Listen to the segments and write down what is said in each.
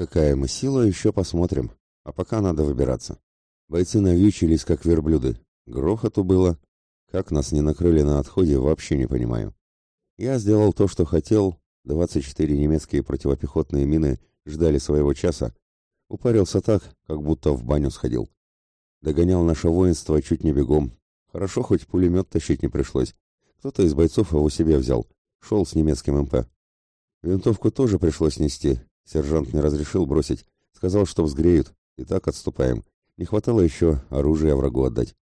Какая мы сила, еще посмотрим. А пока надо выбираться. Бойцы навьючились, как верблюды. Грохоту было. Как нас не накрыли на отходе, вообще не понимаю. Я сделал то, что хотел. 24 немецкие противопехотные мины ждали своего часа. Упарился так, как будто в баню сходил. Догонял наше воинство чуть не бегом. Хорошо, хоть пулемет тащить не пришлось. Кто-то из бойцов его себе взял. Шел с немецким МП. Винтовку тоже пришлось нести. Сержант не разрешил бросить. Сказал, что взгреют. И так отступаем. Не хватало еще оружие врагу отдать.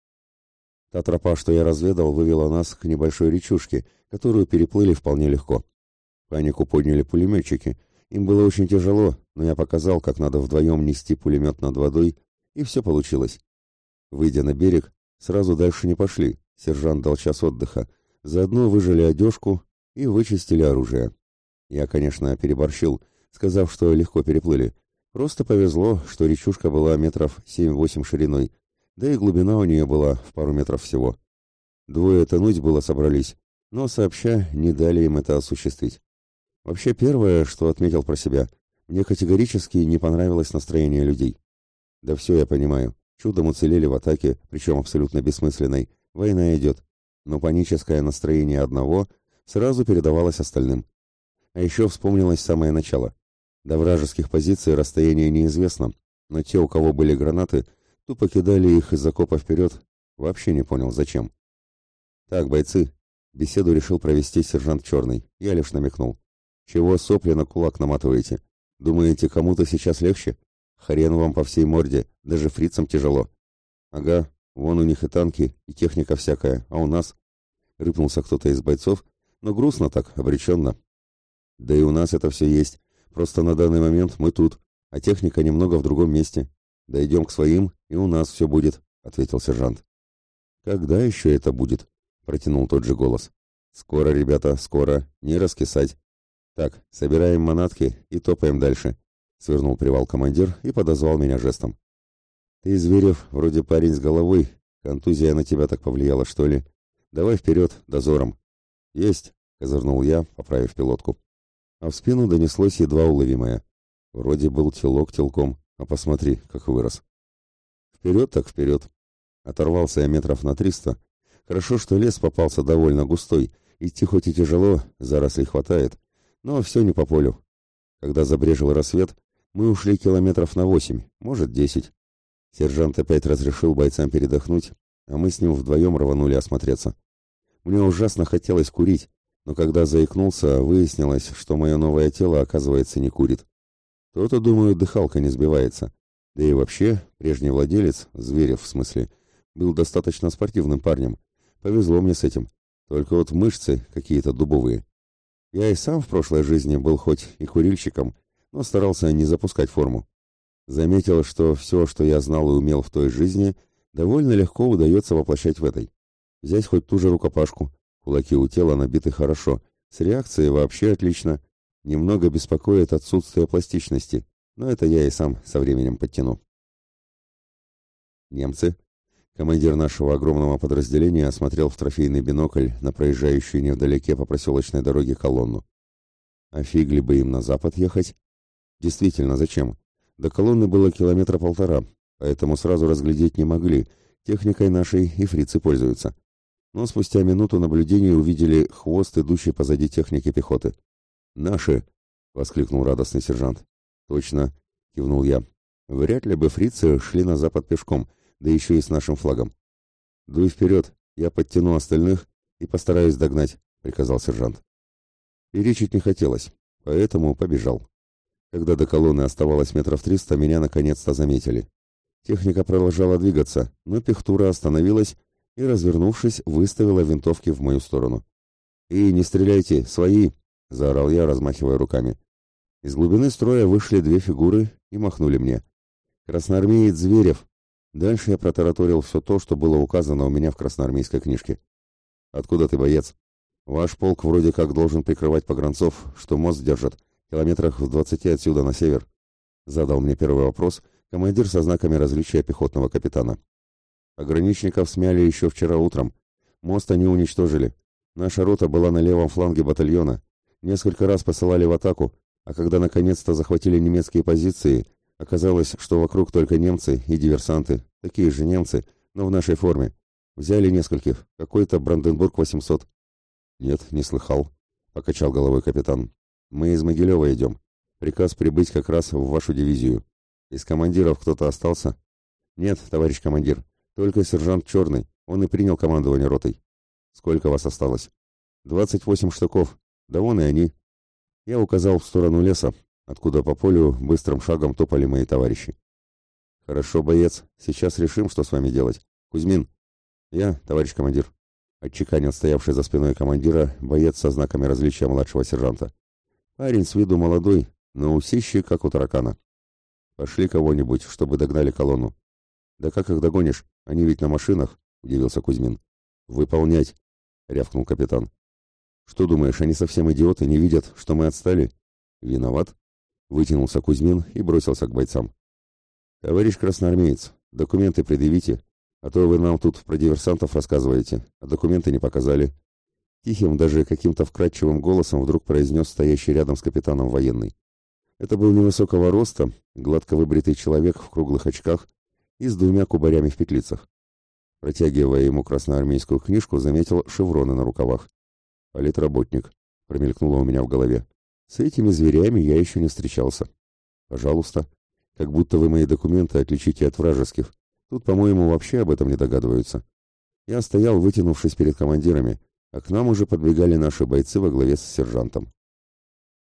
Та тропа, что я разведал, вывела нас к небольшой речушке, которую переплыли вполне легко. Панику подняли пулеметчики. Им было очень тяжело, но я показал, как надо вдвоем нести пулемет над водой, и все получилось. Выйдя на берег, сразу дальше не пошли. Сержант дал час отдыха. Заодно выжили одежку и вычистили оружие. Я, конечно, переборщил, сказав, что легко переплыли. Просто повезло, что речушка была метров семь-восемь шириной, да и глубина у нее была в пару метров всего. Двое тонуть было собрались, но сообща не дали им это осуществить. Вообще первое, что отметил про себя, мне категорически не понравилось настроение людей. Да все я понимаю, чудом уцелели в атаке, причем абсолютно бессмысленной, война идет, но паническое настроение одного сразу передавалось остальным. А еще вспомнилось самое начало. До вражеских позиций расстояние неизвестно, но те, у кого были гранаты, тупо кидали их из окопа вперед. Вообще не понял, зачем. «Так, бойцы», — беседу решил провести сержант Черный. Я лишь намекнул. «Чего сопли на кулак наматываете? Думаете, кому-то сейчас легче? Хрен вам по всей морде, даже фрицам тяжело». «Ага, вон у них и танки, и техника всякая, а у нас...» Рыпнулся кто-то из бойцов, но грустно так, обреченно. «Да и у нас это все есть. Просто на данный момент мы тут, а техника немного в другом месте. Дойдем к своим, и у нас все будет», — ответил сержант. «Когда еще это будет?» — протянул тот же голос. «Скоро, ребята, скоро. Не раскисать. Так, собираем манатки и топаем дальше», — свернул привал командир и подозвал меня жестом. «Ты, Зверев, вроде парень с головой. Контузия на тебя так повлияла, что ли? Давай вперед, дозором». «Есть», — козырнул я, поправив пилотку а в спину донеслось едва уловимое. Вроде был телок телком, а посмотри, как вырос. Вперед так вперед. Оторвался я метров на триста. Хорошо, что лес попался довольно густой. Идти хоть и тяжело, зарослей хватает, но все не по полю. Когда забрежил рассвет, мы ушли километров на восемь, может, десять. Сержант опять разрешил бойцам передохнуть, а мы с ним вдвоем рванули осмотреться. Мне ужасно хотелось курить, но когда заикнулся, выяснилось, что мое новое тело, оказывается, не курит. То-то, думаю, дыхалка не сбивается. Да и вообще, прежний владелец, Зверев в смысле, был достаточно спортивным парнем. Повезло мне с этим. Только вот мышцы какие-то дубовые. Я и сам в прошлой жизни был хоть и курильщиком, но старался не запускать форму. Заметил, что все, что я знал и умел в той жизни, довольно легко удается воплощать в этой. Взять хоть ту же рукопашку. Кулаки у тела набиты хорошо, с реакцией вообще отлично. Немного беспокоит отсутствие пластичности, но это я и сам со временем подтяну. Немцы. Командир нашего огромного подразделения осмотрел в трофейный бинокль на проезжающую невдалеке по проселочной дороге колонну. А фигли бы им на запад ехать? Действительно, зачем? До колонны было километра полтора, поэтому сразу разглядеть не могли. Техникой нашей и фрицы пользуются но спустя минуту наблюдения увидели хвост, идущий позади техники пехоты. «Наши!» — воскликнул радостный сержант. «Точно!» — кивнул я. «Вряд ли бы фрицы шли на запад пешком, да еще и с нашим флагом». «Дуй вперед, я подтяну остальных и постараюсь догнать», — приказал сержант. Перечить не хотелось, поэтому побежал. Когда до колонны оставалось метров триста, меня наконец-то заметили. Техника продолжала двигаться, но пехтура остановилась и, развернувшись, выставила винтовки в мою сторону. «И не стреляйте, свои!» — заорал я, размахивая руками. Из глубины строя вышли две фигуры и махнули мне. «Красноармеец Зверев!» Дальше я протараторил все то, что было указано у меня в красноармейской книжке. «Откуда ты, боец?» «Ваш полк вроде как должен прикрывать погранцов, что мост держат, километрах в двадцати отсюда на север», — задал мне первый вопрос командир со знаками различия пехотного капитана. Ограничников смяли еще вчера утром. Мост они уничтожили. Наша рота была на левом фланге батальона. Несколько раз посылали в атаку, А когда наконец-то захватили немецкие позиции, оказалось, что вокруг только немцы и диверсанты, такие же немцы, но в нашей форме. Взяли нескольких, какой-то Бранденбург 800. Нет, не слыхал, покачал головой капитан. Мы из Могилева идем. Приказ прибыть как раз в вашу дивизию. Из командиров кто-то остался? Нет, товарищ командир, только сержант Черный. Он и принял командование ротой. Сколько вас осталось? Двадцать восемь штуков. Да вон и они. Я указал в сторону леса, откуда по полю быстрым шагом топали мои товарищи. Хорошо, боец. Сейчас решим, что с вами делать. Кузьмин. Я, товарищ командир. Отчеканил стоявший за спиной командира боец со знаками различия младшего сержанта. Парень с виду молодой, но усищи, как у таракана. Пошли кого-нибудь, чтобы догнали колонну. Да как их догонишь? Они ведь на машинах, удивился Кузьмин. Выполнять, рявкнул капитан. Что думаешь, они совсем идиоты, не видят, что мы отстали? Виноват? Вытянулся Кузьмин и бросился к бойцам. Товарищ красноармеец, документы предъявите, а то вы нам тут про диверсантов рассказываете, а документы не показали. Тихим, даже каким-то вкрадчивым голосом вдруг произнес стоящий рядом с капитаном военный. Это был невысокого роста, гладко выбритый человек в круглых очках и с двумя кубарями в петлицах. Протягивая ему красноармейскую книжку, заметил шевроны на рукавах. «Политработник», — промелькнуло у меня в голове. «С этими зверями я еще не встречался. Пожалуйста, как будто вы мои документы отличите от вражеских. Тут, по-моему, вообще об этом не догадываются». Я стоял, вытянувшись перед командирами, а к нам уже подбегали наши бойцы во главе с сержантом.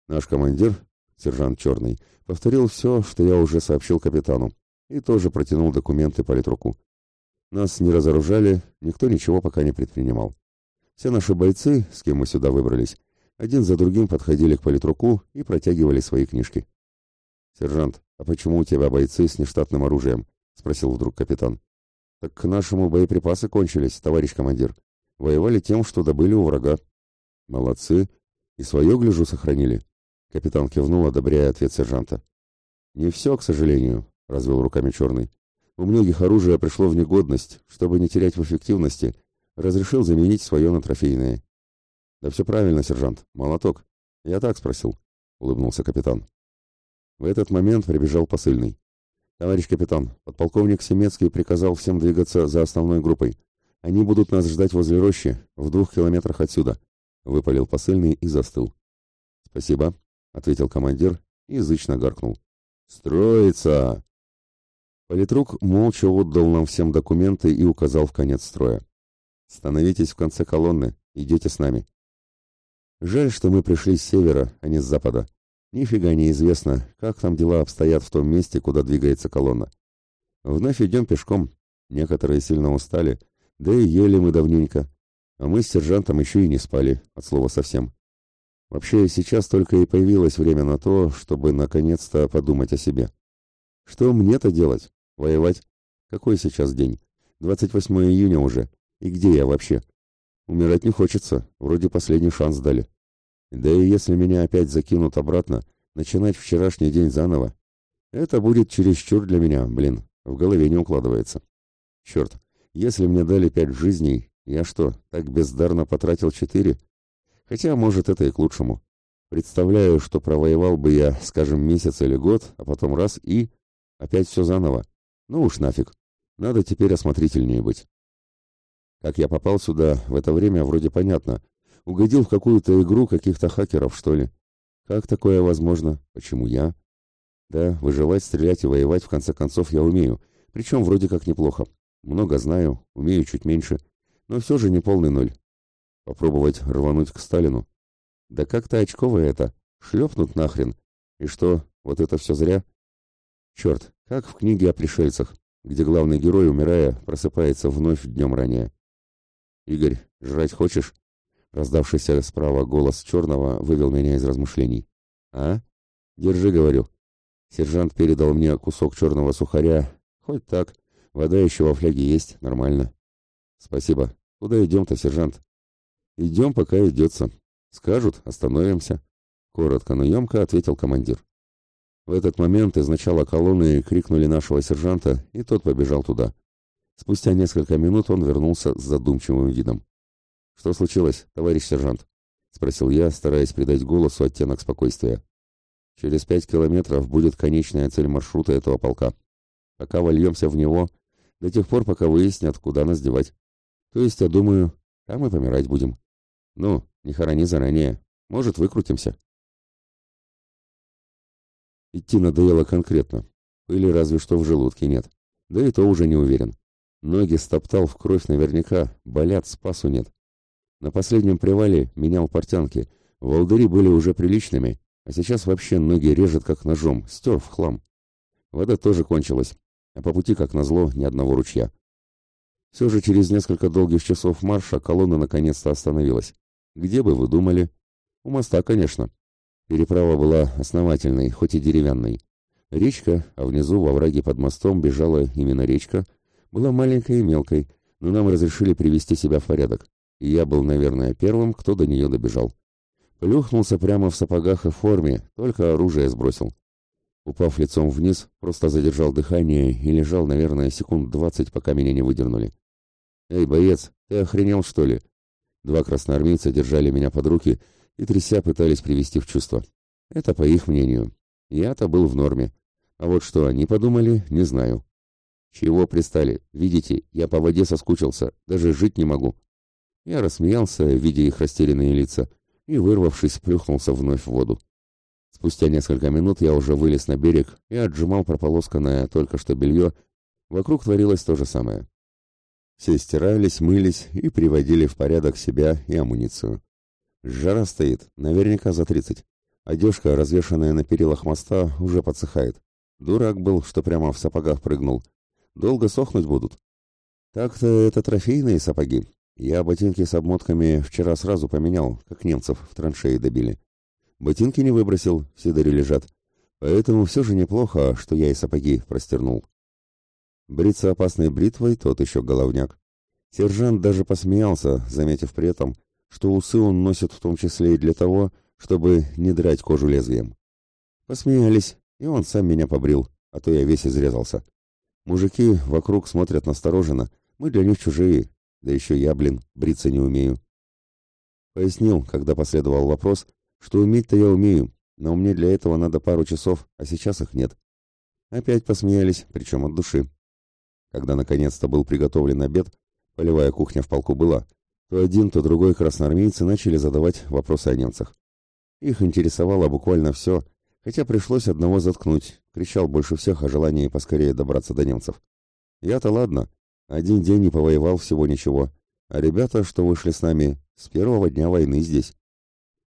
Наш командир, сержант Черный, повторил все, что я уже сообщил капитану, и тоже протянул документы политруку. Нас не разоружали, никто ничего пока не предпринимал. Все наши бойцы, с кем мы сюда выбрались, один за другим подходили к политруку и протягивали свои книжки. «Сержант, а почему у тебя бойцы с нештатным оружием?» — спросил вдруг капитан. «Так к нашему боеприпасы кончились, товарищ командир. Воевали тем, что добыли у врага». «Молодцы. И свое, гляжу, сохранили. Капитан кивнул, одобряя ответ сержанта. «Не все, к сожалению», — развел руками черный. «У многих оружие пришло в негодность. Чтобы не терять в эффективности, разрешил заменить свое на трофейное». «Да все правильно, сержант. Молоток. Я так спросил», — улыбнулся капитан. В этот момент прибежал посыльный. «Товарищ капитан, подполковник Семецкий приказал всем двигаться за основной группой. Они будут нас ждать возле рощи, в двух километрах отсюда», — выпалил посыльный и застыл. «Спасибо», — ответил командир и язычно гаркнул. «Строится!» Политрук молча отдал нам всем документы и указал в конец строя. «Становитесь в конце колонны, идете с нами». Жаль, что мы пришли с севера, а не с запада. Нифига не известно, как там дела обстоят в том месте, куда двигается колонна. Вновь идем пешком. Некоторые сильно устали, да и ели мы давненько. А мы с сержантом еще и не спали, от слова совсем. Вообще, сейчас только и появилось время на то, чтобы наконец-то подумать о себе. Что мне-то делать? Воевать? Какой сейчас день? 28 июня уже. И где я вообще? Умирать не хочется, вроде последний шанс дали. Да и если меня опять закинут обратно, начинать вчерашний день заново, это будет чересчур для меня, блин, в голове не укладывается. Черт, если мне дали пять жизней, я что, так бездарно потратил четыре? Хотя, может, это и к лучшему. Представляю, что провоевал бы я, скажем, месяц или год, а потом раз и... Опять все заново. Ну уж нафиг. Надо теперь осмотрительнее быть. Как я попал сюда, в это время вроде понятно. Угодил в какую-то игру каких-то хакеров, что ли. Как такое возможно? Почему я? Да, выживать, стрелять и воевать, в конце концов, я умею. Причем вроде как неплохо. Много знаю, умею чуть меньше. Но все же не полный ноль. Попробовать рвануть к Сталину? Да как-то очковое это. Шлепнут нахрен. И что, вот это все зря? Черт, как в книге о пришельцах, где главный герой, умирая, просыпается вновь днем ранее. «Игорь, жрать хочешь?» Раздавшийся справа голос Черного вывел меня из размышлений. «А? Держи, — говорю». Сержант передал мне кусок черного сухаря. Хоть так. Вода еще во фляге есть, нормально. «Спасибо. Куда идем-то, сержант?» «Идем, пока идется. Скажут, остановимся», — коротко, но емко ответил командир. В этот момент из начала колонны крикнули нашего сержанта, и тот побежал туда. Спустя несколько минут он вернулся с задумчивым видом. «Что случилось, товарищ сержант?» — спросил я, стараясь придать голосу оттенок спокойствия. Через пять километров будет конечная цель маршрута этого полка. Пока вольемся в него, до тех пор, пока выяснят, куда нас девать. То есть, я думаю, там и помирать будем. Ну, не хорони заранее. Может, выкрутимся. Идти надоело конкретно. Пыли разве что в желудке нет. Да и то уже не уверен. Ноги стоптал в кровь наверняка, болят, спасу нет. На последнем привале менял портянки. Волдыри были уже приличными, а сейчас вообще ноги режет как ножом, стер в хлам. Вода тоже кончилась, а по пути, как назло, ни одного ручья. Все же через несколько долгих часов марша колонна наконец-то остановилась. Где бы вы думали? У моста, конечно. Переправа была основательной, хоть и деревянной. Речка, а внизу во враге под мостом бежала именно речка, была маленькой и мелкой, но нам разрешили привести себя в порядок, и я был, наверное, первым, кто до нее добежал. Плюхнулся прямо в сапогах и форме, только оружие сбросил. Упав лицом вниз, просто задержал дыхание и лежал, наверное, секунд двадцать, пока меня не выдернули. «Эй, боец, ты охренел, что ли?» Два красноармейца держали меня под руки и, тряся, пытались привести в чувство. Это по их мнению. Я-то был в норме. А вот что они подумали, не знаю. «Чего пристали? Видите, я по воде соскучился, даже жить не могу». Я рассмеялся, видя их растерянные лица, и, вырвавшись, плюхнулся вновь в воду. Спустя несколько минут я уже вылез на берег и отжимал прополосканное только что белье. Вокруг творилось то же самое. Все стирались, мылись и приводили в порядок себя и амуницию. Жара стоит, наверняка за тридцать. Одежка, развешанная на перилах моста, уже подсыхает. Дурак был, что прямо в сапогах прыгнул. Долго сохнуть будут. Так-то это трофейные сапоги, я ботинки с обмотками вчера сразу поменял, как немцев в траншеи добили. Ботинки не выбросил, в сидоре лежат. Поэтому все же неплохо, что я и сапоги простернул. Бриться опасной бритвой тот еще головняк. Сержант даже посмеялся, заметив при этом, что усы он носит в том числе и для того, чтобы не драть кожу лезвием. Посмеялись, и он сам меня побрил, а то я весь изрезался. Мужики вокруг смотрят настороженно, мы для них чужие, да еще я, блин, бриться не умею. Пояснил, когда последовал вопрос, что уметь-то я умею, но мне для этого надо пару часов, а сейчас их нет. Опять посмеялись, причем от души. Когда наконец-то был приготовлен обед, полевая кухня в полку была, то один, то другой красноармейцы начали задавать вопросы о немцах. Их интересовало буквально все, хотя пришлось одного заткнуть, кричал больше всех о желании поскорее добраться до немцев. Я-то ладно, один день не повоевал всего ничего, а ребята, что вышли с нами, с первого дня войны здесь.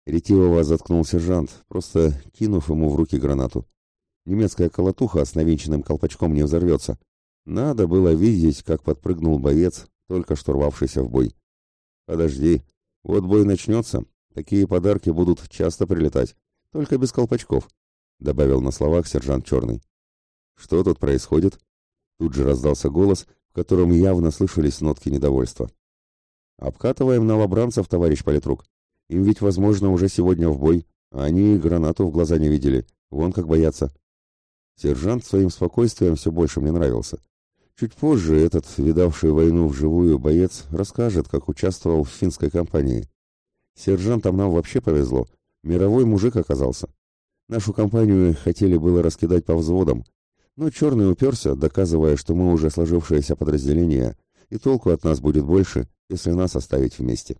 Ретивого заткнул сержант, просто кинув ему в руки гранату. Немецкая колотуха с навинченным колпачком не взорвется. Надо было видеть, как подпрыгнул боец, только что рвавшийся в бой. Подожди, вот бой начнется, такие подарки будут часто прилетать, только без колпачков, добавил на словах сержант Черный. Что тут происходит? Тут же раздался голос, в котором явно слышались нотки недовольства. «Обкатываем новобранцев, товарищ политрук. Им ведь, возможно, уже сегодня в бой, а они гранату в глаза не видели. Вон как боятся». Сержант своим спокойствием все больше мне нравился. Чуть позже этот, видавший войну вживую боец, расскажет, как участвовал в финской кампании. Сержантам нам вообще повезло. Мировой мужик оказался. Нашу компанию хотели было раскидать по взводам, но Черный уперся, доказывая, что мы уже сложившееся подразделение, и толку от нас будет больше, если нас оставить вместе.